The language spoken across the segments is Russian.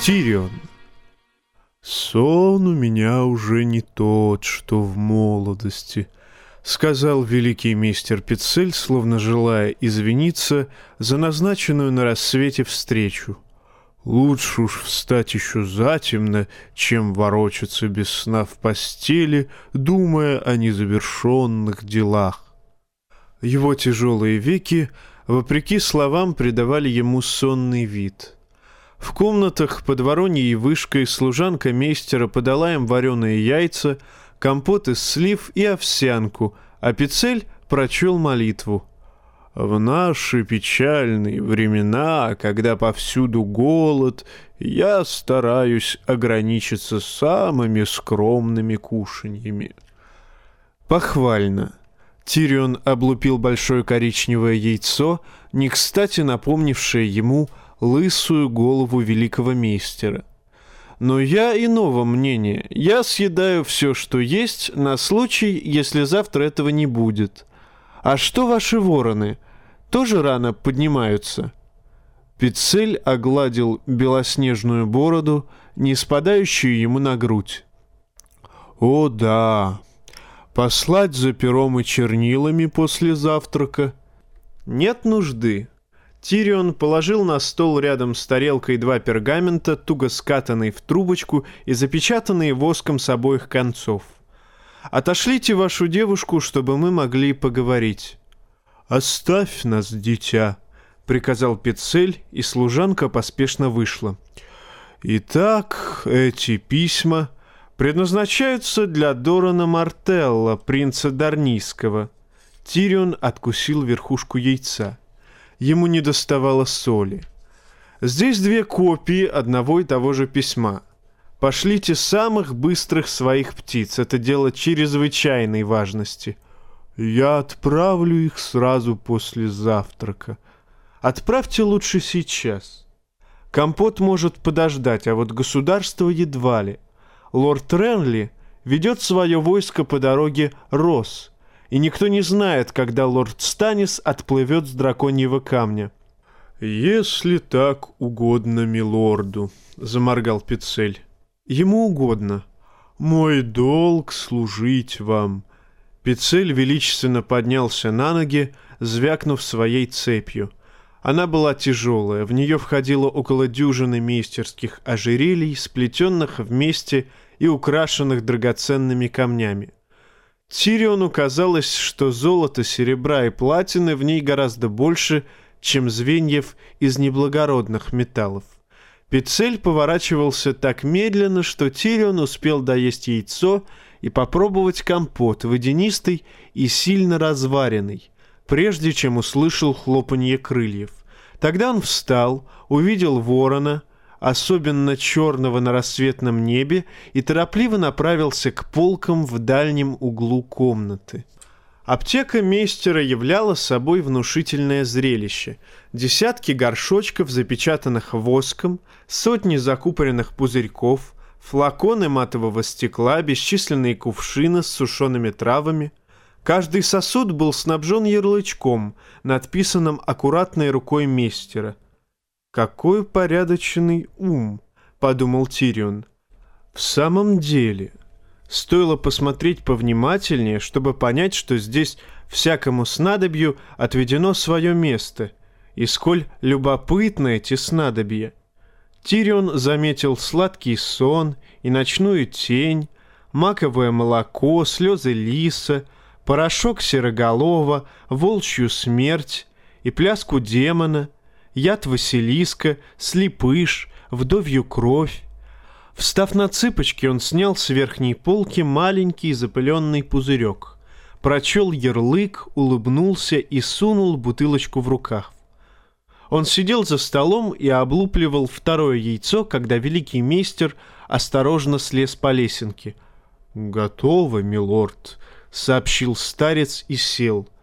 Тирион. «Сон у меня уже не тот, что в молодости», — сказал великий мистер Пиццель, словно желая извиниться за назначенную на рассвете встречу. «Лучше уж встать еще затемно, чем ворочаться без сна в постели, думая о незавершенных делах». Его тяжелые веки, вопреки словам, придавали ему сонный вид — в комнатах под вороньей вышкой служанка мейстера подала им вареные яйца, компот из слив и овсянку, а Пицель прочел молитву. В наши печальные времена, когда повсюду голод, я стараюсь ограничиться самыми скромными кушаньями. Похвально. Тирион облупил большое коричневое яйцо, не кстати напомнившее ему лысую голову великого мейстера. Но я иного мнения. Я съедаю все, что есть, на случай, если завтра этого не будет. А что ваши вороны? Тоже рано поднимаются?» Пиццель огладил белоснежную бороду, не спадающую ему на грудь. «О, да! Послать за пером и чернилами после завтрака?» «Нет нужды. Тирион положил на стол рядом с тарелкой два пергамента, туго скатанные в трубочку и запечатанные воском с обоих концов. «Отошлите вашу девушку, чтобы мы могли поговорить». «Оставь нас, дитя», — приказал Пицель, и служанка поспешно вышла. «Итак, эти письма предназначаются для Дорана Мартелла, принца Дарнийского». Тирион откусил верхушку яйца ему не доставало соли. Здесь две копии одного и того же письма. Пошлите самых быстрых своих птиц. Это дело чрезвычайной важности. Я отправлю их сразу после завтрака. Отправьте лучше сейчас. Компот может подождать, а вот государство едва ли. Лорд Ренли ведет свое войско по дороге Рос и никто не знает, когда лорд Станис отплывет с драконьего камня. «Если так угодно милорду», — заморгал Пицель. «Ему угодно. Мой долг служить вам». Пицель величественно поднялся на ноги, звякнув своей цепью. Она была тяжелая, в нее входило около дюжины мейстерских ожерелий, сплетенных вместе и украшенных драгоценными камнями. Тириону казалось, что золота, серебра и платины в ней гораздо больше, чем звеньев из неблагородных металлов. Пицель поворачивался так медленно, что Тирион успел доесть яйцо и попробовать компот, водянистый и сильно разваренный, прежде чем услышал хлопанье крыльев. Тогда он встал, увидел ворона, особенно черного на рассветном небе, и торопливо направился к полкам в дальнем углу комнаты. Аптека мейстера являла собой внушительное зрелище. Десятки горшочков, запечатанных воском, сотни закупоренных пузырьков, флаконы матового стекла, бесчисленные кувшины с сушеными травами. Каждый сосуд был снабжен ярлычком, надписанным аккуратной рукой мейстера – «Какой порядочный ум!» — подумал Тирион. «В самом деле, стоило посмотреть повнимательнее, чтобы понять, что здесь всякому снадобью отведено свое место, и сколь любопытны эти снадобья. Тирион заметил сладкий сон и ночную тень, маковое молоко, слезы лиса, порошок сероголова, волчью смерть и пляску демона — яд Василиска, слепыш, вдовью кровь. Встав на цыпочки, он снял с верхней полки маленький запыленный пузырек, прочел ярлык, улыбнулся и сунул бутылочку в рукав. Он сидел за столом и облупливал второе яйцо, когда великий мейстер осторожно слез по лесенке. «Готово, милорд», — сообщил старец и сел —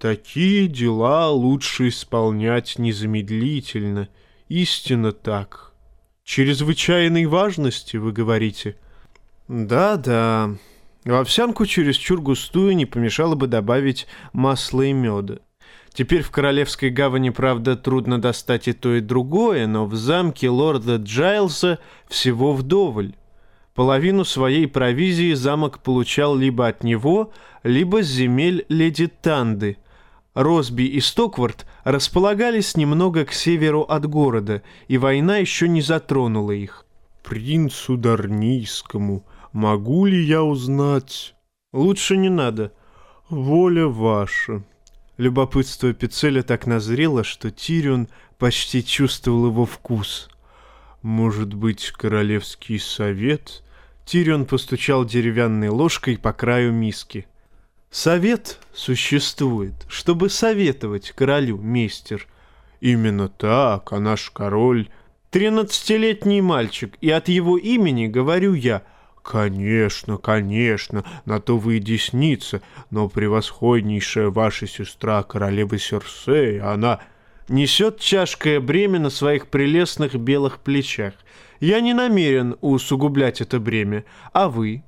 Такие дела лучше исполнять незамедлительно. Истинно так. Чрезвычайной важности, вы говорите? Да-да. В овсянку чересчур густую не помешало бы добавить масла и меда. Теперь в Королевской гавани, правда, трудно достать и то, и другое, но в замке лорда Джайлса всего вдоволь. Половину своей провизии замок получал либо от него, либо с земель леди Танды. Росби и Стоквард располагались немного к северу от города, и война еще не затронула их. «Принцу Дарнийскому, могу ли я узнать?» «Лучше не надо. Воля ваша». Любопытство Пицеля так назрело, что Тирион почти чувствовал его вкус. «Может быть, королевский совет?» Тирион постучал деревянной ложкой по краю миски. «Совет существует, чтобы советовать королю, мистер». «Именно так, а наш король...» «Тринадцатилетний мальчик, и от его имени говорю я...» «Конечно, конечно, на то вы и десница, но превосходнейшая ваша сестра, королева Серсея, она...» «Несет чашкое бремя на своих прелестных белых плечах. Я не намерен усугублять это бремя. А вы?»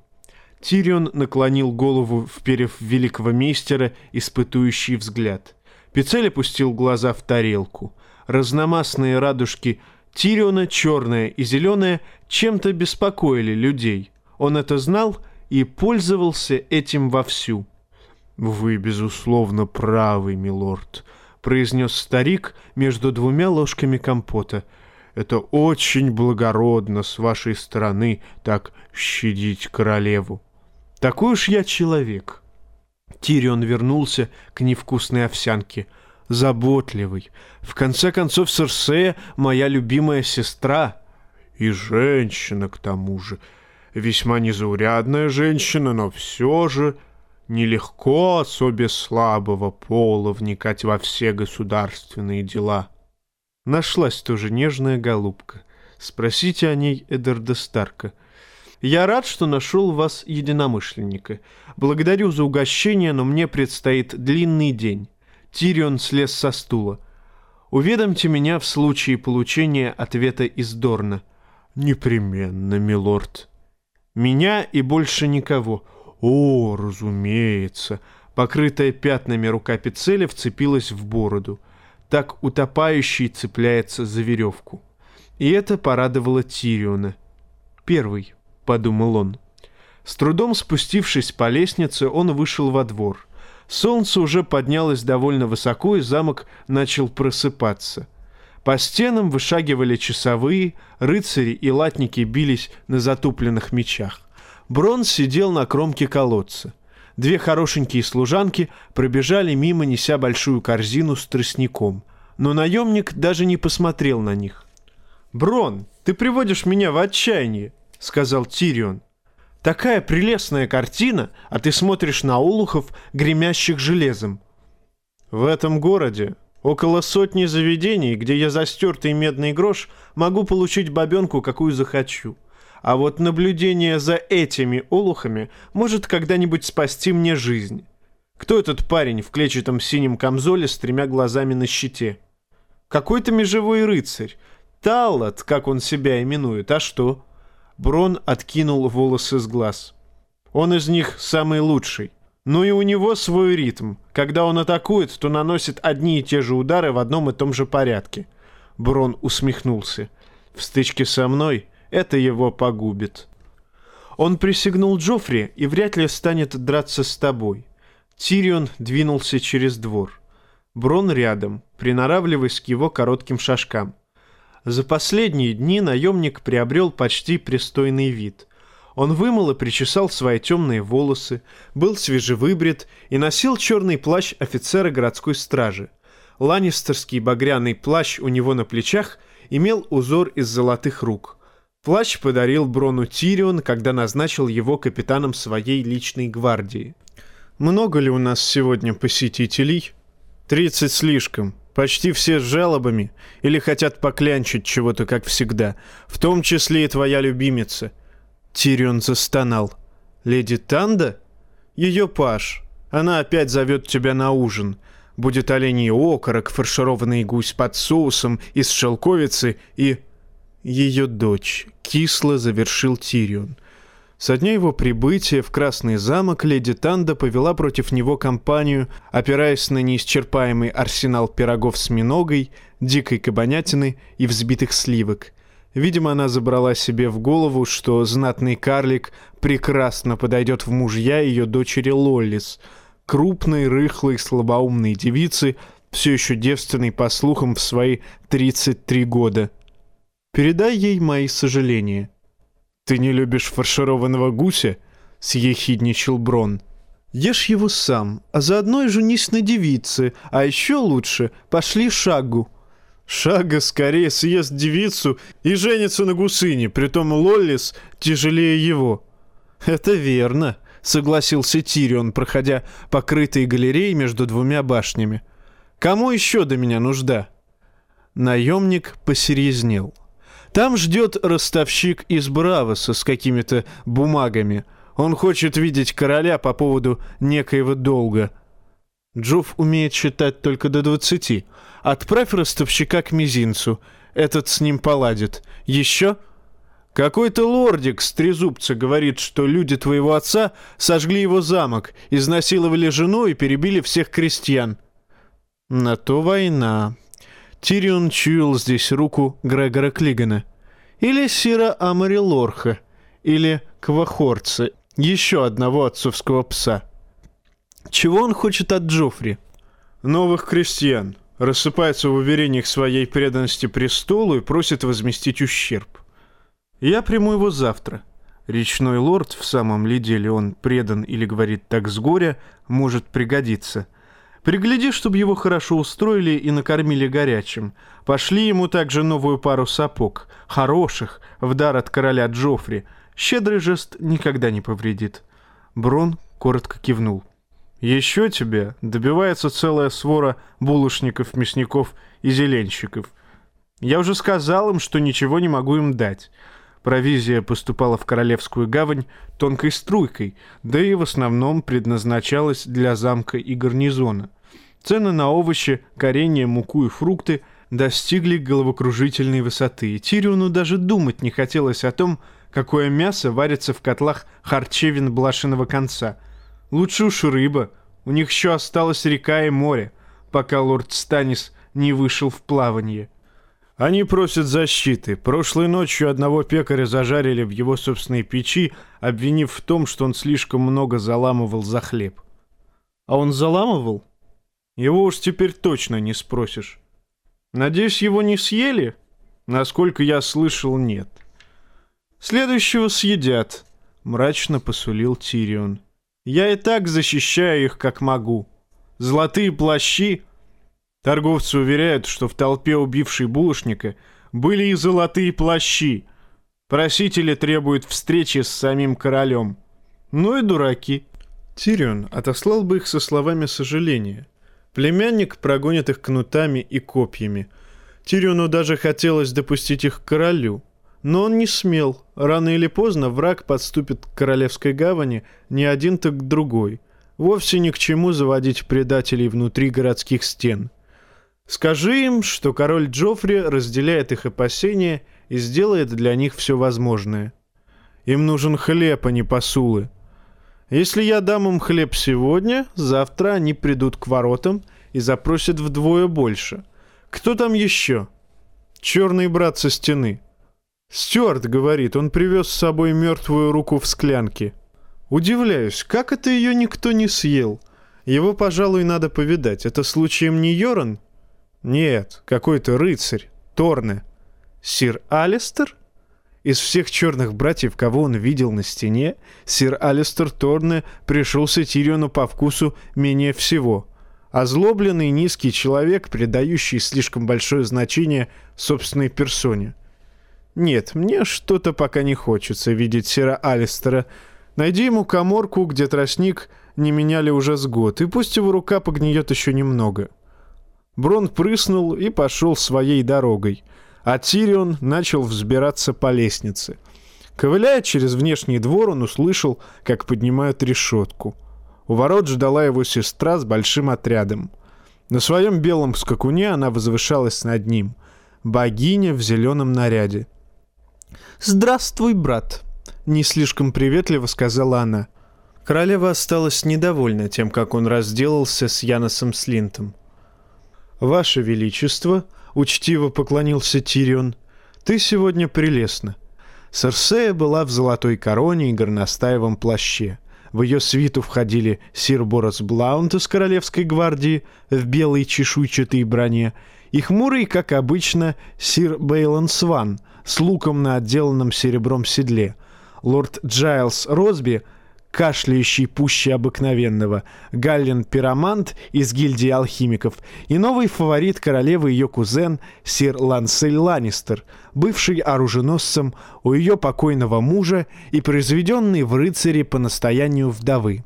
Тирион наклонил голову, вперев великого мейстера испытующий взгляд. Пицель опустил глаза в тарелку. Разномастные радужки Тириона, черная и зеленая, чем-то беспокоили людей. Он это знал и пользовался этим вовсю. «Вы, безусловно, правы, милорд», — произнес старик между двумя ложками компота. «Это очень благородно с вашей стороны так щадить королеву». «Такой уж я человек». Тирион вернулся к невкусной овсянке. Заботливый. В конце концов, Серсея — моя любимая сестра. И женщина, к тому же весьма незаурядная женщина, но все же нелегко особе слабого пола вникать во все государственные дела. Нашлась тоже нежная голубка. Спросите о ней Эдерда Старка. Я рад, что нашел вас единомышленника. Благодарю за угощение, но мне предстоит длинный день. Тирион слез со стула. Уведомьте меня в случае получения ответа из Дорна. Непременно, милорд. Меня и больше никого. О, разумеется. Покрытая пятнами рука Пицеля вцепилась в бороду. Так утопающий цепляется за веревку. И это порадовало Тириона. «Первый», — подумал он. С трудом спустившись по лестнице, он вышел во двор. Солнце уже поднялось довольно высоко, и замок начал просыпаться. По стенам вышагивали часовые, рыцари и латники бились на затупленных мечах. Брон сидел на кромке колодца. Две хорошенькие служанки пробежали мимо, неся большую корзину с тростником. Но наемник даже не посмотрел на них. «Брон, ты приводишь меня в отчаяние», — сказал Тирион. «Такая прелестная картина, а ты смотришь на улухов, гремящих железом». «В этом городе Около сотни заведений, где я за стертый медный грош могу получить бабенку, какую захочу. А вот наблюдение за этими олухами может когда-нибудь спасти мне жизнь. Кто этот парень в клетчатом синем камзоле с тремя глазами на щите? Какой-то межевой рыцарь. Таллот, как он себя именует, а что? Брон откинул волосы с глаз. Он из них самый лучший. Ну и у него свой ритм. Когда он атакует, то наносит одни и те же удары в одном и том же порядке. Брон усмехнулся. В стычке со мной это его погубит. Он присягнул Джоффри и вряд ли станет драться с тобой. Тирион двинулся через двор. Брон рядом, приноравливаясь к его коротким шажкам. За последние дни наемник приобрел почти пристойный вид — он вымыл и причесал свои темные волосы, был свежевыбрит и носил черный плащ офицера городской стражи. Ланнистерский багряный плащ у него на плечах имел узор из золотых рук. Плащ подарил Брону Тирион, когда назначил его капитаном своей личной гвардии. «Много ли у нас сегодня посетителей?» «Тридцать слишком. Почти все с жалобами или хотят поклянчить чего-то, как всегда, в том числе и твоя любимица». Тирион застонал. «Леди Танда? Ее паш. Она опять зовет тебя на ужин. Будет оленей окорок, фаршированный гусь под соусом из шелковицы и...» Ее дочь. Кисло завершил Тирион. Со дня его прибытия в Красный замок леди Танда повела против него кампанию, опираясь на неисчерпаемый арсенал пирогов с миногой, дикой кабанятины и взбитых сливок. Видимо, она забрала себе в голову, что знатный карлик прекрасно подойдет в мужья ее дочери Лоллис, крупной, рыхлой, слабоумной девицы, все еще девственной, по слухам, в свои 33 года. Передай ей мои сожаления. «Ты не любишь фаршированного гуся?» — съехидничал Брон. «Ешь его сам, а заодно и женись на девице, а еще лучше пошли шагу». Шага скорее съест девицу и женится на гусыне, притом Лоллис тяжелее его. «Это верно», — согласился Тирион, проходя покрытой галереей между двумя башнями. «Кому еще до меня нужда?» Наемник посерьезнел. Там ждет ростовщик из Бравоса с какими-то бумагами. Он хочет видеть короля по поводу некоего долга. Джуф умеет считать только до двадцати. Отправь ростовщика к мизинцу. Этот с ним поладит. Еще? Какой-то лордик с трезубца говорит, что люди твоего отца сожгли его замок, изнасиловали жену и перебили всех крестьян. На то война. Тирион чуял здесь руку Грегора Клигана. Или Сира Амари Лорха. Или Квахорца, еще одного отцовского пса. Чего он хочет от Джоффри? Новых крестьян. Рассыпается в уверениях своей преданности престолу и просит возместить ущерб. Я приму его завтра. Речной лорд, в самом ли деле он предан или говорит так с горя, может пригодиться. Пригляди, чтобы его хорошо устроили и накормили горячим. Пошли ему также новую пару сапог, хороших, в дар от короля Джоффри. Щедрый жест никогда не повредит. Брон коротко кивнул. Еще тебе добивается целая свора булочников, мясников и зеленщиков. Я уже сказал им, что ничего не могу им дать. Провизия поступала в Королевскую гавань тонкой струйкой, да и в основном предназначалась для замка и гарнизона. Цены на овощи, коренья, муку и фрукты достигли головокружительной высоты, и Тириону даже думать не хотелось о том, какое мясо варится в котлах харчевин блашиного конца. Лучше уж рыба, у них еще осталась река и море, пока лорд Станис не вышел в плавание. Они просят защиты. Прошлой ночью одного пекаря зажарили в его собственной печи, обвинив в том, что он слишком много заламывал за хлеб. А он заламывал? Его уж теперь точно не спросишь. Надеюсь, его не съели? Насколько я слышал, нет. Следующего съедят, мрачно посулил Тирион. Я и так защищаю их, как могу. Золотые плащи Торговцы уверяют, что в толпе убившей булочника были и золотые плащи. Просители требуют встречи с самим королем. Ну и дураки. Тирион отослал бы их со словами сожаления. Племянник прогонит их кнутами и копьями. Тириону даже хотелось допустить их к королю. Но он не смел. Рано или поздно враг подступит к Королевской гавани не один, так другой. Вовсе ни к чему заводить предателей внутри городских стен. Скажи им, что король Джоффри разделяет их опасения и сделает для них все возможное. Им нужен хлеб, а не посулы. Если я дам им хлеб сегодня, завтра они придут к воротам и запросят вдвое больше. Кто там еще? Черный брат со стены. Стюарт говорит, он привез с собой мертвую руку в склянке. Удивляюсь, как это ее никто не съел? Его, пожалуй, надо повидать. Это случаем не Йоран? Нет, какой-то рыцарь, Торне. Сир Алистер? Из всех черных братьев, кого он видел на стене, сир Алистер Торне пришелся Тириону по вкусу менее всего. Озлобленный низкий человек, придающий слишком большое значение собственной персоне. Нет, мне что-то пока не хочется видеть сира Алистера. Найди ему коморку, где тростник не меняли уже с год, и пусть его рука погниет еще немного. — Брон прыснул и пошел своей дорогой, а Тирион начал взбираться по лестнице. Ковыляя через внешний двор, он услышал, как поднимают решетку. У ворот ждала его сестра с большим отрядом. На своем белом скакуне она возвышалась над ним. Богиня в зеленом наряде. «Здравствуй, брат!» — не слишком приветливо сказала она. Королева осталась недовольна тем, как он разделался с Яносом Слинтом. «Ваше Величество», — учтиво поклонился Тирион, — «ты сегодня прелестна». Серсея была в золотой короне и горностаевом плаще. В ее свиту входили сир Борос Блаунт из Королевской гвардии в белой чешуйчатой броне и хмурый, как обычно, сир Бейлон Сван с луком на отделанном серебром седле. Лорд Джайлс Росби — кашляющий пуще обыкновенного, Галлен Пиромант из гильдии алхимиков и новый фаворит королевы ее кузен сир Лансель Ланнистер, бывший оруженосцем у ее покойного мужа и произведенный в рыцари по настоянию вдовы.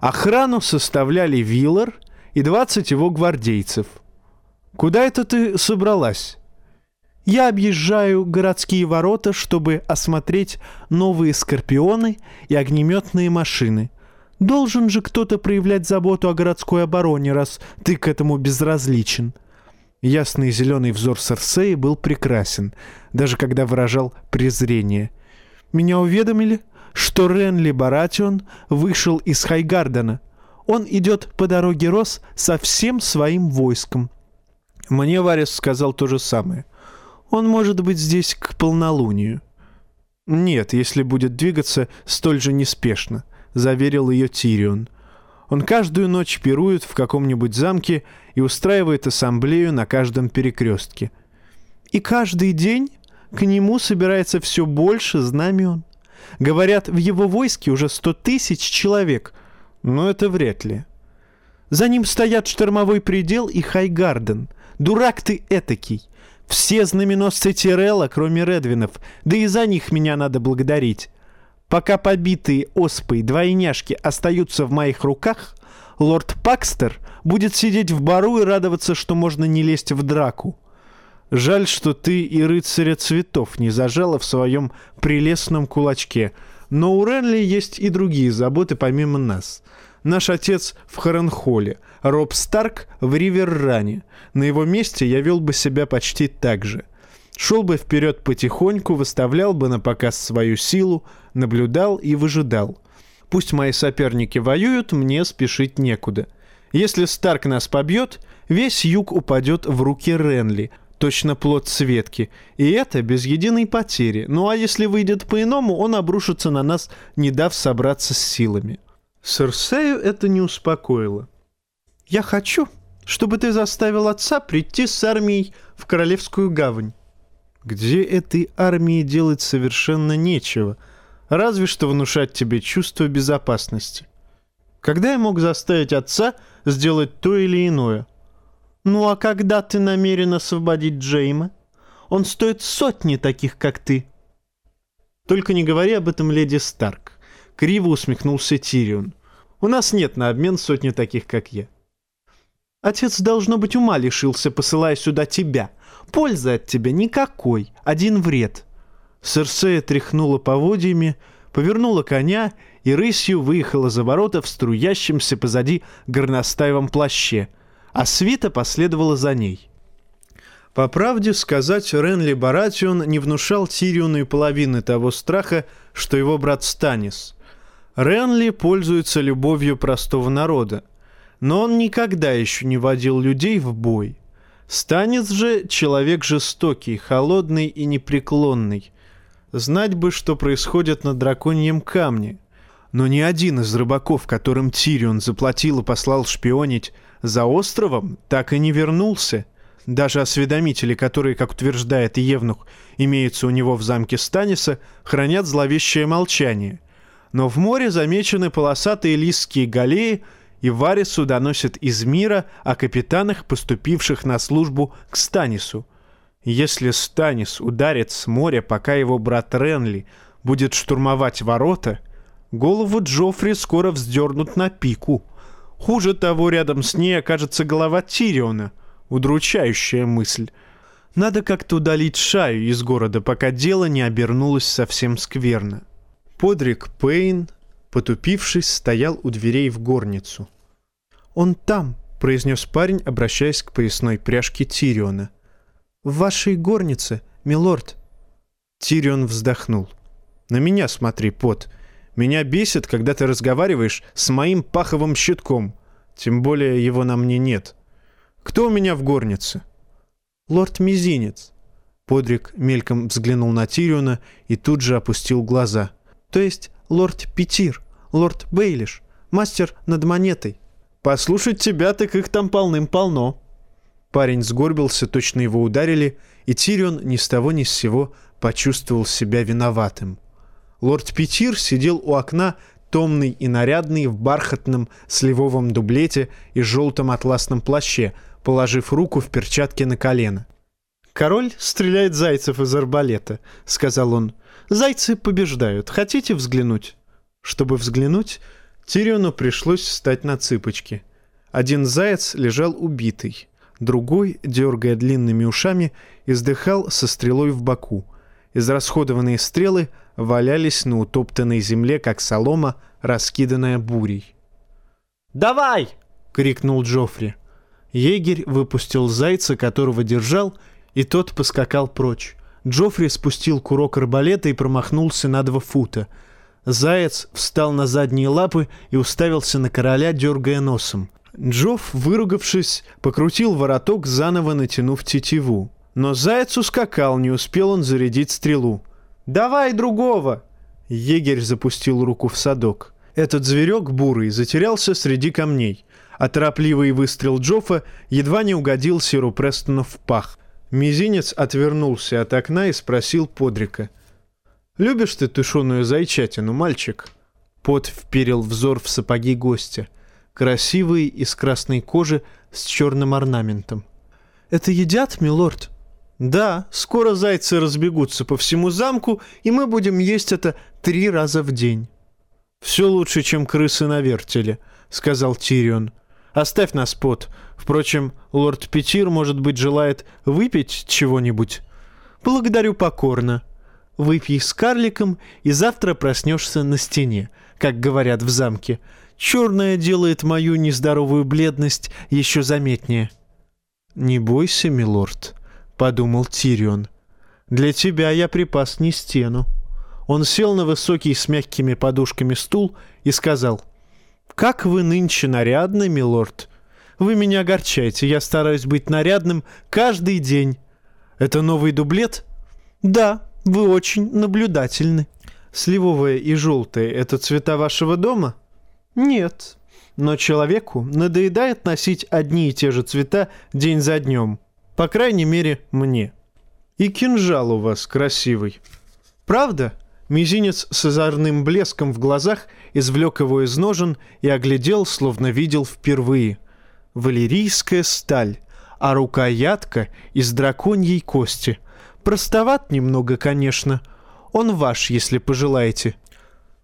Охрану составляли Виллар и 20 его гвардейцев. «Куда это ты собралась?» Я объезжаю городские ворота, чтобы осмотреть новые скорпионы и огнеметные машины. Должен же кто-то проявлять заботу о городской обороне, раз ты к этому безразличен». Ясный зеленый взор Серсеи был прекрасен, даже когда выражал презрение. «Меня уведомили, что Ренли Баратион вышел из Хайгардена. Он идет по дороге Рос со всем своим войском». Мне Варис сказал то же самое. Он может быть здесь к полнолунию». «Нет, если будет двигаться столь же неспешно», — заверил ее Тирион. «Он каждую ночь пирует в каком-нибудь замке и устраивает ассамблею на каждом перекрестке. И каждый день к нему собирается все больше знамен. Говорят, в его войске уже сто тысяч человек, но это вряд ли. За ним стоят штормовой предел и Хайгарден. Дурак ты этакий. Все знаменосцы Тирелла, кроме Редвинов, да и за них меня надо благодарить. Пока побитые оспой двойняшки остаются в моих руках, лорд Пакстер будет сидеть в бару и радоваться, что можно не лезть в драку. Жаль, что ты и рыцаря цветов не зажала в своем прелестном кулачке, но у Ренли есть и другие заботы помимо нас. Наш отец в Харенхолле, Роб Старк в Риверране. На его месте я вел бы себя почти так же. Шел бы вперед потихоньку, выставлял бы на показ свою силу, наблюдал и выжидал. Пусть мои соперники воюют, мне спешить некуда. Если Старк нас побьет, весь юг упадет в руки Ренли, точно плод Светки, и это без единой потери. Ну а если выйдет по-иному, он обрушится на нас, не дав собраться с силами. Серсею это не успокоило. «Я хочу, чтобы ты заставил отца прийти с армией в Королевскую гавань». «Где этой армии делать совершенно нечего, разве что внушать тебе чувство безопасности. Когда я мог заставить отца сделать то или иное?» «Ну а когда ты намерен освободить Джейма? Он стоит сотни таких, как ты». «Только не говори об этом, леди Старк. Криво усмехнулся Тирион. «У нас нет на обмен сотни таких, как я». «Отец, должно быть, ума лишился, посылая сюда тебя. Пользы от тебя никакой, один вред». Серсея тряхнула поводьями, повернула коня и рысью выехала за ворота в струящемся позади горностаевом плаще, а свита последовала за ней. По правде сказать, Ренли Баратион не внушал Тириону и половины того страха, что его брат Станис — Ренли пользуется любовью простого народа, но он никогда еще не водил людей в бой. Станец же человек жестокий, холодный и непреклонный. Знать бы, что происходит на драконьем камне. Но ни один из рыбаков, которым Тирион заплатил и послал шпионить за островом, так и не вернулся. Даже осведомители, которые, как утверждает Евнух, имеются у него в замке Станиса, хранят зловещее молчание — но в море замечены полосатые листские галеи, и Варису доносят из мира о капитанах, поступивших на службу к Станису. Если Станис ударит с моря, пока его брат Ренли будет штурмовать ворота, голову Джоффри скоро вздернут на пику. Хуже того, рядом с ней окажется голова Тириона. Удручающая мысль. Надо как-то удалить Шаю из города, пока дело не обернулось совсем скверно. Подрик Пейн, потупившись, стоял у дверей в горницу. «Он там», — произнес парень, обращаясь к поясной пряжке Тириона. «В вашей горнице, милорд». Тирион вздохнул. На меня смотри, Пот. Меня бесит, когда ты разговариваешь с моим паховым щитком. Тем более его на мне нет. Кто у меня в горнице? Лорд Мизинец. Подрик мельком взглянул на Тириона и тут же опустил глаза. То есть лорд Петир, лорд Бейлиш, мастер над монетой. Послушать тебя, так их там полным-полно. Парень сгорбился, точно его ударили, и Тирион ни с того ни с сего почувствовал себя виноватым. Лорд Петир сидел у окна, томный и нарядный, в бархатном сливовом дублете и желтом атласном плаще, положив руку в перчатке на колено. «Король стреляет зайцев из арбалета», — сказал он. «Зайцы побеждают. Хотите взглянуть?» Чтобы взглянуть, Тириону пришлось встать на цыпочки. Один заяц лежал убитый, другой, дергая длинными ушами, издыхал со стрелой в боку. Израсходованные стрелы валялись на утоптанной земле, как солома, раскиданная бурей. «Давай!» — крикнул Джоффри. Егерь выпустил зайца, которого держал, и тот поскакал прочь. Джоффри спустил курок арбалета и промахнулся на два фута. Заяц встал на задние лапы и уставился на короля, дергая носом. Джофф, выругавшись, покрутил вороток, заново натянув тетиву. Но заяц ускакал, не успел он зарядить стрелу. «Давай другого!» Егерь запустил руку в садок. Этот зверек бурый затерялся среди камней, а торопливый выстрел Джоффа едва не угодил Сиру Престону в пах. Мизинец отвернулся от окна и спросил Подрика. «Любишь ты тушеную зайчатину, мальчик?» Под вперил взор в сапоги гостя. Красивые из красной кожи с черным орнаментом. «Это едят, милорд?» «Да, скоро зайцы разбегутся по всему замку, и мы будем есть это три раза в день». «Все лучше, чем крысы на вертеле», — сказал Тирион. Оставь нас, Пот. Впрочем, лорд Петир, может быть, желает выпить чего-нибудь. Благодарю покорно. Выпей с карликом, и завтра проснешься на стене, как говорят в замке. Черное делает мою нездоровую бледность еще заметнее. «Не бойся, милорд», — подумал Тирион. «Для тебя я припас не стену». Он сел на высокий с мягкими подушками стул и сказал — «Как вы нынче нарядны, милорд! Вы меня огорчаете, я стараюсь быть нарядным каждый день. Это новый дублет?» «Да, вы очень наблюдательны». «Сливовое и желтое — это цвета вашего дома?» «Нет, но человеку надоедает носить одни и те же цвета день за днем. По крайней мере, мне. И кинжал у вас красивый. Правда?» Мизинец с озорным блеском в глазах извлек его из ножен и оглядел, словно видел впервые. Валерийская сталь, а рукоятка из драконьей кости. Простоват немного, конечно. Он ваш, если пожелаете.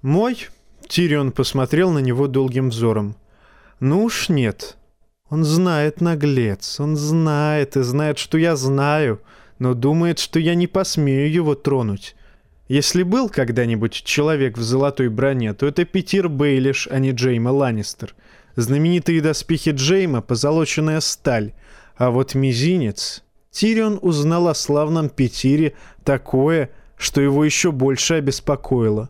Мой? Тирион посмотрел на него долгим взором. Ну уж нет. Он знает, наглец, он знает и знает, что я знаю, но думает, что я не посмею его тронуть. Если был когда-нибудь человек в золотой броне, то это Питер Бейлиш, а не Джейма Ланнистер. Знаменитые доспехи Джейма — позолоченная сталь, а вот мизинец... Тирион узнал о славном Петире такое, что его еще больше обеспокоило.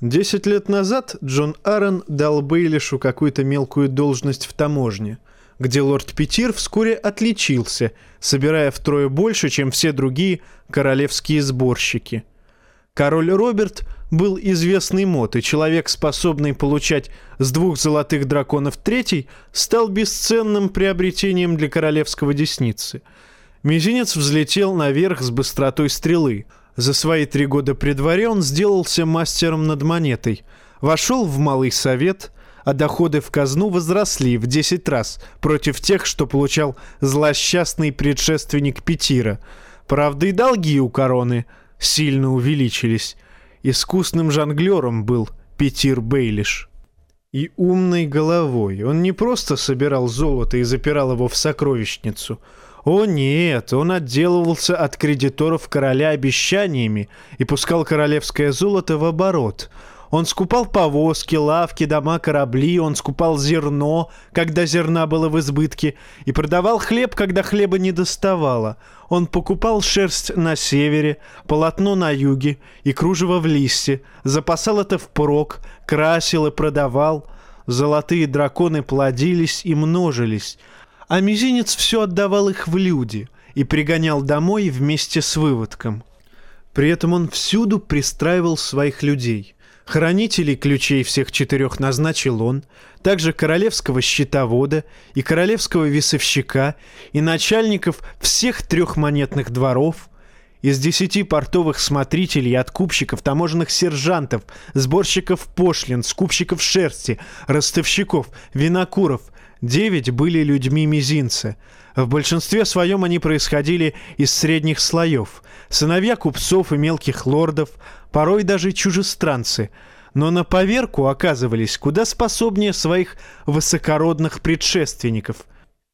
Десять лет назад Джон Аарон дал Бейлишу какую-то мелкую должность в таможне, где лорд Петир вскоре отличился, собирая втрое больше, чем все другие королевские сборщики — Король Роберт был известный мод, и человек, способный получать с двух золотых драконов третий, стал бесценным приобретением для королевского десницы. Мизинец взлетел наверх с быстротой стрелы. За свои три года при дворе он сделался мастером над монетой, вошел в Малый Совет, а доходы в казну возросли в 10 раз против тех, что получал злосчастный предшественник Петира. Правда, и долги у короны – сильно увеличились. Искусным жонглером был Петир Бейлиш. И умной головой. Он не просто собирал золото и запирал его в сокровищницу. О нет, он отделывался от кредиторов короля обещаниями и пускал королевское золото в оборот. Он скупал повозки, лавки, дома, корабли, он скупал зерно, когда зерна было в избытке, и продавал хлеб, когда хлеба не доставало. Он покупал шерсть на севере, полотно на юге и кружево в листе, запасал это впрок, красил и продавал. Золотые драконы плодились и множились, а мизинец все отдавал их в люди и пригонял домой вместе с выводком. При этом он всюду пристраивал своих людей. Хранителей ключей всех четырех назначил он, также королевского счетовода и королевского весовщика и начальников всех трех монетных дворов, из десяти портовых смотрителей, откупщиков, таможенных сержантов, сборщиков пошлин, скупщиков шерсти, ростовщиков, винокуров, девять были людьми мизинца — в большинстве своем они происходили из средних слоев, сыновья купцов и мелких лордов, порой даже чужестранцы, но на поверку оказывались куда способнее своих высокородных предшественников.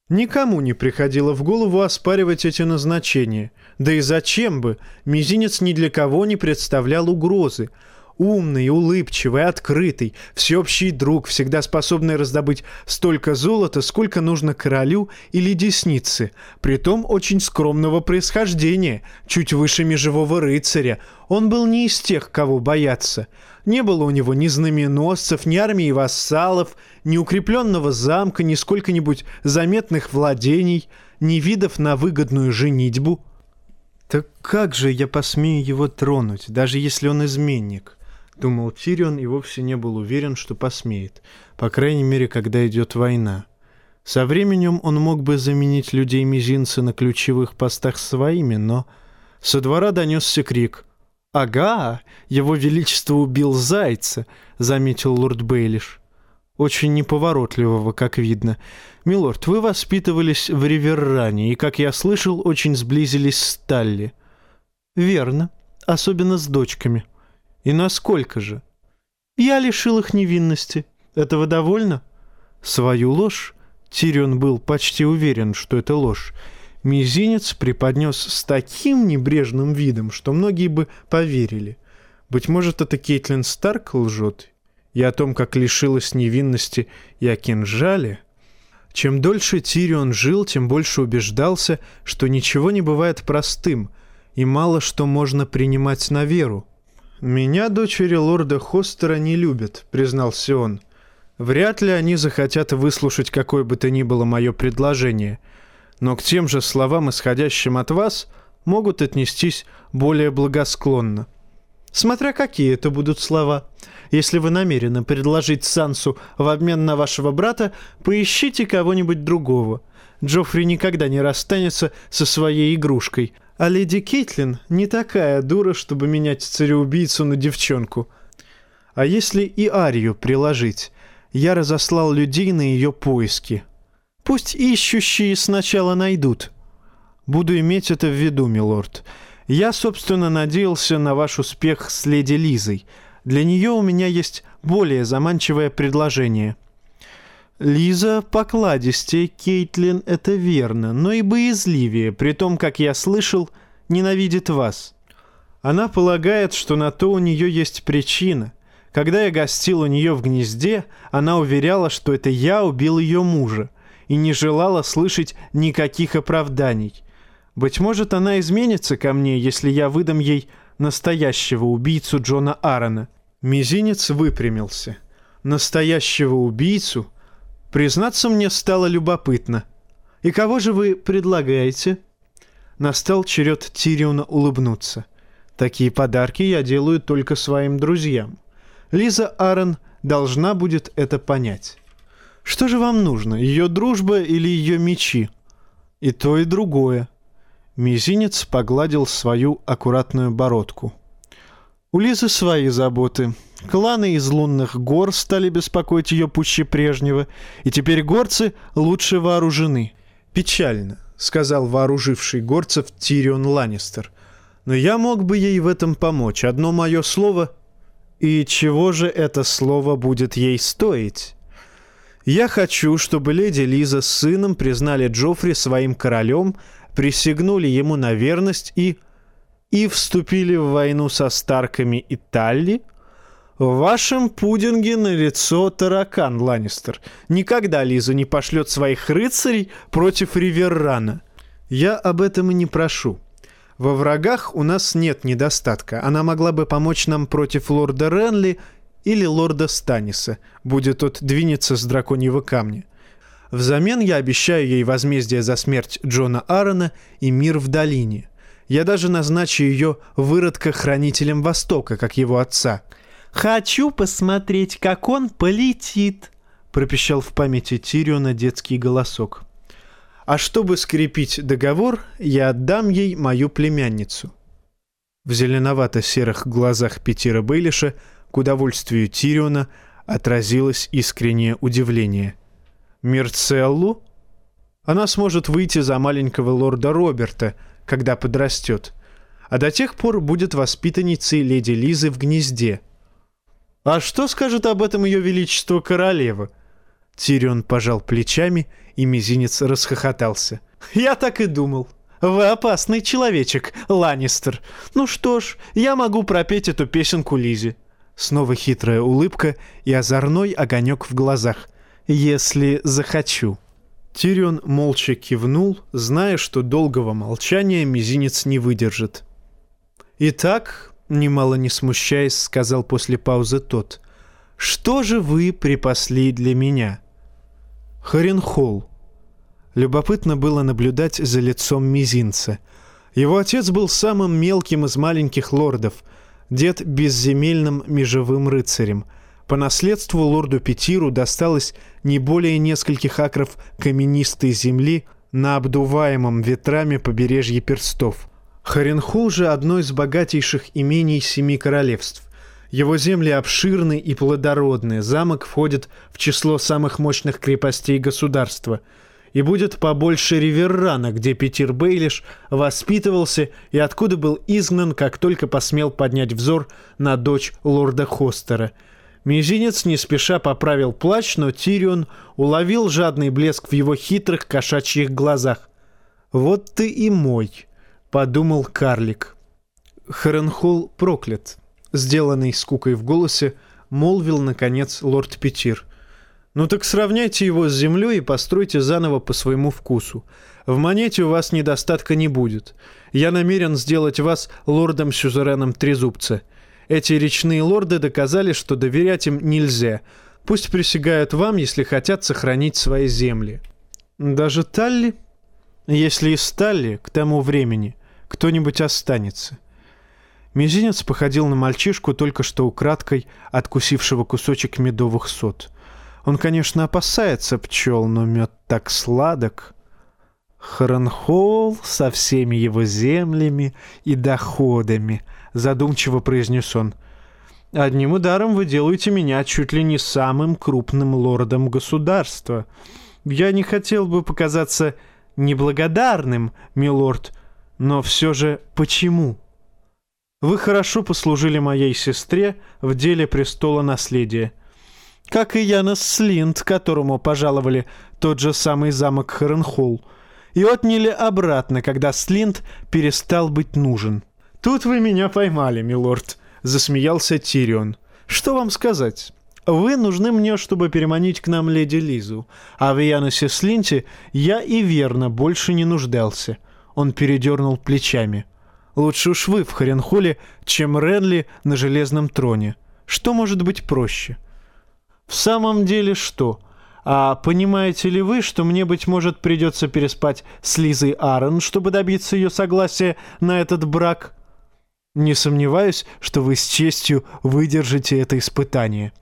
Никому не приходило в голову оспаривать эти назначения, да и зачем бы, мизинец ни для кого не представлял угрозы – Умный, улыбчивый, открытый, всеобщий друг, всегда способный раздобыть столько золота, сколько нужно королю или деснице, притом очень скромного происхождения, чуть выше межевого рыцаря. Он был не из тех, кого бояться. Не было у него ни знаменосцев, ни армии вассалов, ни укрепленного замка, ни сколько-нибудь заметных владений, ни видов на выгодную женитьбу. Так как же я посмею его тронуть, даже если он изменник? Думал Тирион и вовсе не был уверен, что посмеет, по крайней мере, когда идет война. Со временем он мог бы заменить людей мизинца на ключевых постах своими, но... Со двора донесся крик. «Ага, его величество убил зайца», — заметил лорд Бейлиш. Очень неповоротливого, как видно. «Милорд, вы воспитывались в Риверране и, как я слышал, очень сблизились с Талли». «Верно, особенно с дочками». И насколько же? Я лишил их невинности. Этого довольно? Свою ложь Тирион был почти уверен, что это ложь. Мизинец преподнес с таким небрежным видом, что многие бы поверили. Быть может, это Кейтлин Старк лжет? И о том, как лишилась невинности и о кинжале? Чем дольше Тирион жил, тем больше убеждался, что ничего не бывает простым, и мало что можно принимать на веру. «Меня дочери лорда Хостера не любят», — признался он. «Вряд ли они захотят выслушать какое бы то ни было мое предложение. Но к тем же словам, исходящим от вас, могут отнестись более благосклонно». «Смотря какие это будут слова. Если вы намерены предложить Сансу в обмен на вашего брата, поищите кого-нибудь другого. Джоффри никогда не расстанется со своей игрушкой, а леди Кейтлин не такая дура, чтобы менять цареубийцу на девчонку. А если и Арию приложить? Я разослал людей на ее поиски. Пусть ищущие сначала найдут. Буду иметь это в виду, милорд. Я, собственно, надеялся на ваш успех с леди Лизой. Для нее у меня есть более заманчивое предложение — Лиза покладистее Кейтлин, это верно, но и боязливее, при том, как я слышал, ненавидит вас. Она полагает, что на то у нее есть причина. Когда я гостил у нее в гнезде, она уверяла, что это я убил ее мужа, и не желала слышать никаких оправданий. Быть может, она изменится ко мне, если я выдам ей настоящего убийцу Джона Аарона. Мизинец выпрямился. Настоящего убийцу — Признаться, мне стало любопытно. И кого же вы предлагаете? Настал черед Тириона улыбнуться. Такие подарки я делаю только своим друзьям. Лиза Аарон должна будет это понять. Что же вам нужно, ее дружба или ее мечи? И то, и другое. Мизинец погладил свою аккуратную бородку. У Лизы свои заботы. Кланы из лунных гор стали беспокоить ее пуще прежнего, и теперь горцы лучше вооружены. «Печально», — сказал вооруживший горцев Тирион Ланнистер. «Но я мог бы ей в этом помочь. Одно мое слово...» «И чего же это слово будет ей стоить?» «Я хочу, чтобы леди Лиза с сыном признали Джоффри своим королем, присягнули ему на верность и...» и вступили в войну со Старками и Талли, В вашем пудинге на лицо таракан, Ланнистер. Никогда Лиза не пошлет своих рыцарей против Риверрана. Я об этом и не прошу. Во врагах у нас нет недостатка. Она могла бы помочь нам против лорда Ренли или лорда Станиса, будет тот двинется с драконьего камня. Взамен я обещаю ей возмездие за смерть Джона Аарона и мир в долине. Я даже назначу ее выродка-хранителем Востока, как его отца — «Хочу посмотреть, как он полетит», — пропищал в памяти Тириона детский голосок. «А чтобы скрепить договор, я отдам ей мою племянницу». В зеленовато-серых глазах Петира Бейлиша к удовольствию Тириона отразилось искреннее удивление. «Мирцеллу? Она сможет выйти за маленького лорда Роберта, когда подрастет, а до тех пор будет воспитанницей леди Лизы в гнезде». «А что скажет об этом ее величество королева?» Тирион пожал плечами, и мизинец расхохотался. «Я так и думал. Вы опасный человечек, Ланнистер. Ну что ж, я могу пропеть эту песенку Лизе». Снова хитрая улыбка и озорной огонек в глазах. «Если захочу». Тирион молча кивнул, зная, что долгого молчания мизинец не выдержит. «Итак, немало не смущаясь, сказал после паузы тот. «Что же вы припасли для меня?» Харенхолл. Любопытно было наблюдать за лицом мизинца. Его отец был самым мелким из маленьких лордов, дед безземельным межевым рыцарем. По наследству лорду Петиру досталось не более нескольких акров каменистой земли на обдуваемом ветрами побережье перстов. Харенхул же одно из богатейших имений Семи Королевств. Его земли обширны и плодородны, замок входит в число самых мощных крепостей государства и будет побольше Риверрана, где Петер Бейлиш воспитывался и откуда был изгнан, как только посмел поднять взор на дочь лорда Хостера. Мизинец не спеша поправил плащ, но Тирион уловил жадный блеск в его хитрых кошачьих глазах. «Вот ты и мой!» — подумал карлик. Харенхол проклят. Сделанный скукой в голосе, молвил, наконец, лорд Петир. «Ну так сравняйте его с землей и постройте заново по своему вкусу. В монете у вас недостатка не будет. Я намерен сделать вас лордом-сюзереном Трезубца. Эти речные лорды доказали, что доверять им нельзя. Пусть присягают вам, если хотят сохранить свои земли». «Даже Талли?» «Если и Сталли, к тому времени кто-нибудь останется. Мизинец походил на мальчишку, только что украдкой откусившего кусочек медовых сот. Он, конечно, опасается пчел, но мед так сладок. «Хранхол со всеми его землями и доходами», — задумчиво произнес он. «Одним ударом вы делаете меня чуть ли не самым крупным лордом государства. Я не хотел бы показаться неблагодарным, милорд, но все же почему? Вы хорошо послужили моей сестре в деле престола наследия. Как и Янос Слинд, которому пожаловали тот же самый замок Харенхолл, и отняли обратно, когда Слинд перестал быть нужен. «Тут вы меня поймали, милорд», — засмеялся Тирион. «Что вам сказать?» Вы нужны мне, чтобы переманить к нам леди Лизу, а в Яносе Слинте я и верно больше не нуждался. Он передернул плечами. «Лучше уж вы в Харенхоле, чем Ренли на железном троне. Что может быть проще?» «В самом деле что? А понимаете ли вы, что мне, быть может, придется переспать с Лизой Аарон, чтобы добиться ее согласия на этот брак?» «Не сомневаюсь, что вы с честью выдержите это испытание».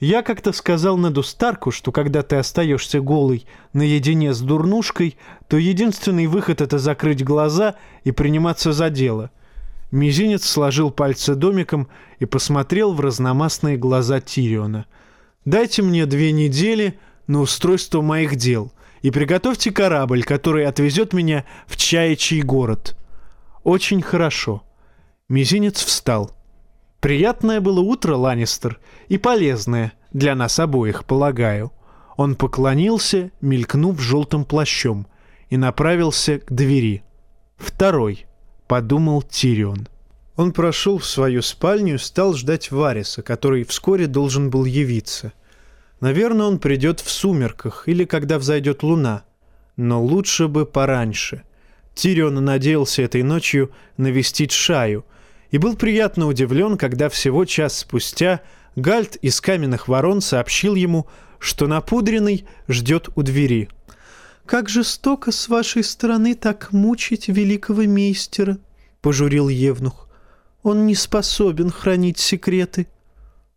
Я как-то сказал Неду Старку, что когда ты остаешься голый наедине с дурнушкой, то единственный выход — это закрыть глаза и приниматься за дело. Мизинец сложил пальцы домиком и посмотрел в разномастные глаза Тириона. «Дайте мне две недели на устройство моих дел и приготовьте корабль, который отвезет меня в Чаячий город». «Очень хорошо». Мизинец встал. Приятное было утро, Ланнистер, и полезное, для нас обоих, полагаю. Он поклонился, мелькнув желтым плащом, и направился к двери. Второй, подумал Тирион. Он прошел в свою спальню и стал ждать Вариса, который вскоре должен был явиться. Наверное, он придет в сумерках или когда взойдет луна. Но лучше бы пораньше. Тирион надеялся этой ночью навестить Шаю и был приятно удивлен, когда всего час спустя Гальт из каменных ворон сообщил ему, что напудренный ждет у двери. «Как жестоко с вашей стороны так мучить великого мейстера», — пожурил Евнух. Он не способен хранить секреты.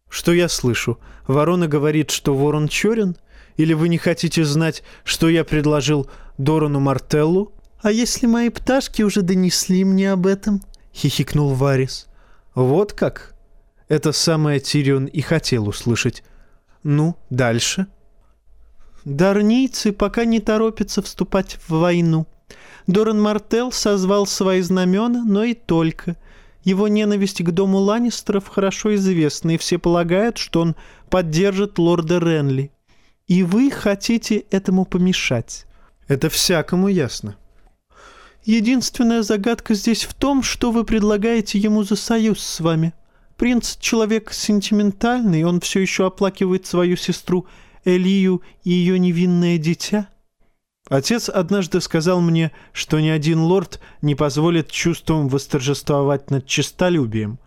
Что я слышу? Ворона говорит, что ворон черен? Или вы не хотите знать, что я предложил Дорану Мартеллу? А если мои пташки уже донесли мне об этом? Хихикнул Варис. Вот как? Это самое Тирион и хотел услышать. Ну, дальше. Дарнийцы пока не торопятся вступать в войну. Доран Мартел созвал свои знамена, но и только — его ненависть к дому Ланнистеров хорошо известна, и все полагают, что он поддержит лорда Ренли. И вы хотите этому помешать. Это всякому ясно. Единственная загадка здесь в том, что вы предлагаете ему за союз с вами. Принц — человек сентиментальный, он все еще оплакивает свою сестру Элию и ее невинное дитя. Отец однажды сказал мне, что ни один лорд не позволит чувствам восторжествовать над честолюбием.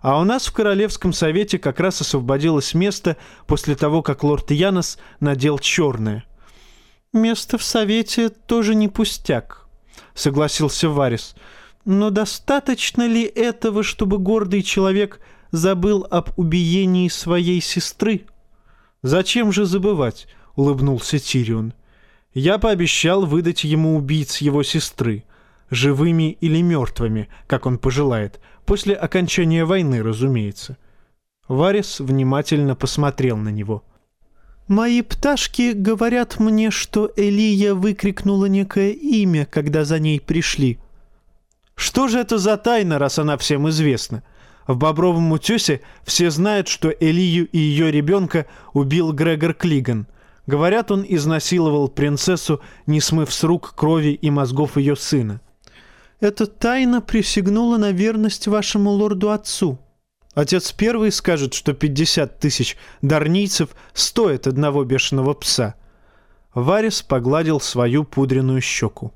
А у нас в Королевском совете как раз освободилось место после того, как лорд Янос надел черное. «Место в совете тоже не пустяк», — согласился Варис. «Но достаточно ли этого, чтобы гордый человек забыл об убиении своей сестры?» «Зачем же забывать?» — улыбнулся Тирион. Я пообещал выдать ему убийц его сестры, живыми или мертвыми, как он пожелает, после окончания войны, разумеется. Варис внимательно посмотрел на него. «Мои пташки говорят мне, что Элия выкрикнула некое имя, когда за ней пришли. Что же это за тайна, раз она всем известна?» В Бобровом утесе все знают, что Элию и ее ребенка убил Грегор Клиган — Говорят, он изнасиловал принцессу, не смыв с рук крови и мозгов ее сына. «Эта тайна присягнула на верность вашему лорду-отцу», Отец первый скажет, что 50 тысяч дарнийцев стоят одного бешеного пса. Варис погладил свою пудренную щеку.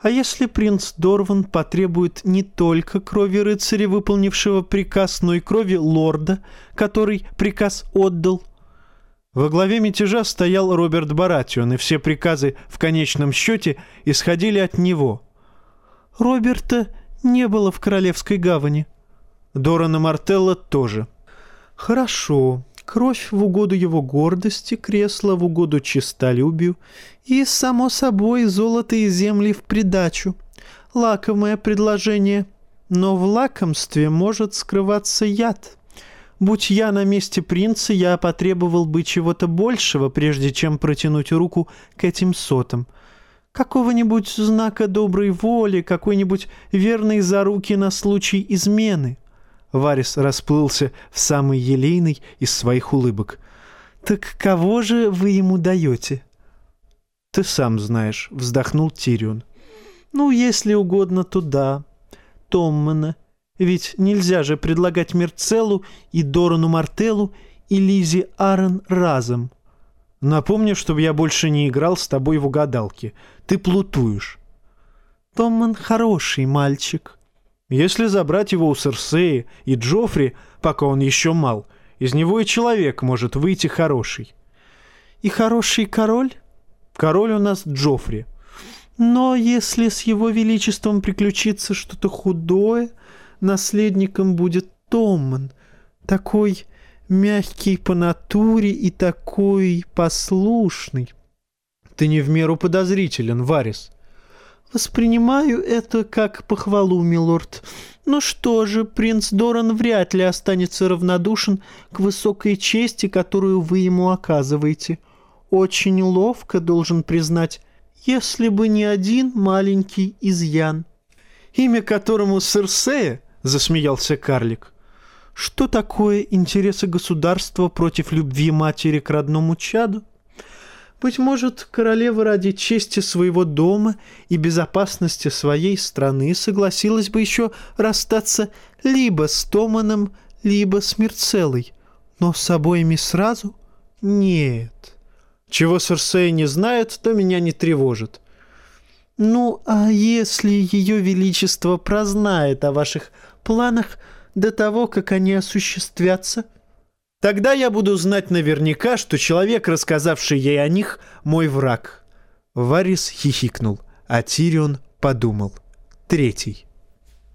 А если принц Дорван потребует не только крови рыцаря, выполнившего приказ, но и крови лорда, который приказ отдал, во главе мятежа стоял Роберт Баратион, и все приказы в конечном счете исходили от него. Роберта не было в Королевской гавани. Дорана Мартелла тоже. Хорошо. Кровь в угоду его гордости, кресло в угоду честолюбию и, само собой, золото и земли в придачу. Лакомое предложение. Но в лакомстве может скрываться яд. Будь я на месте принца, я потребовал бы чего-то большего, прежде чем протянуть руку к этим сотам. Какого-нибудь знака доброй воли, какой-нибудь верной заруки на случай измены. Варис расплылся в самый елейный из своих улыбок. «Так кого же вы ему даете?» «Ты сам знаешь», — вздохнул Тирион. «Ну, если угодно, то да. Томмана ведь нельзя же предлагать Мерцеллу и Дорану Мартеллу и Лизе Аарон разом. Напомню, чтобы я больше не играл с тобой в угадалки. Ты плутуешь. Томман хороший мальчик. Если забрать его у Серсеи и Джоффри, пока он еще мал, из него и человек может выйти хороший. И хороший король? Король у нас Джоффри. Но если с его величеством приключится что-то худое, наследником будет Томман, такой мягкий по натуре и такой послушный. Ты не в меру подозрителен, Варис. Воспринимаю это как похвалу, милорд. Ну что же, принц Доран вряд ли останется равнодушен к высокой чести, которую вы ему оказываете. Очень ловко, должен признать, если бы не один маленький изъян. Имя которому Серсея — засмеялся карлик. «Что такое интересы государства против любви матери к родному чаду? Быть может, королева ради чести своего дома и безопасности своей страны согласилась бы еще расстаться либо с Томаном, либо с Мерцелой. Но с обоими сразу? Нет. Чего Серсея не знает, то меня не тревожит. Ну, а если ее величество прознает о ваших планах до того, как они осуществятся — Тогда я буду знать наверняка, что человек, рассказавший ей о них, мой враг». Варис хихикнул, а Тирион подумал. Третий.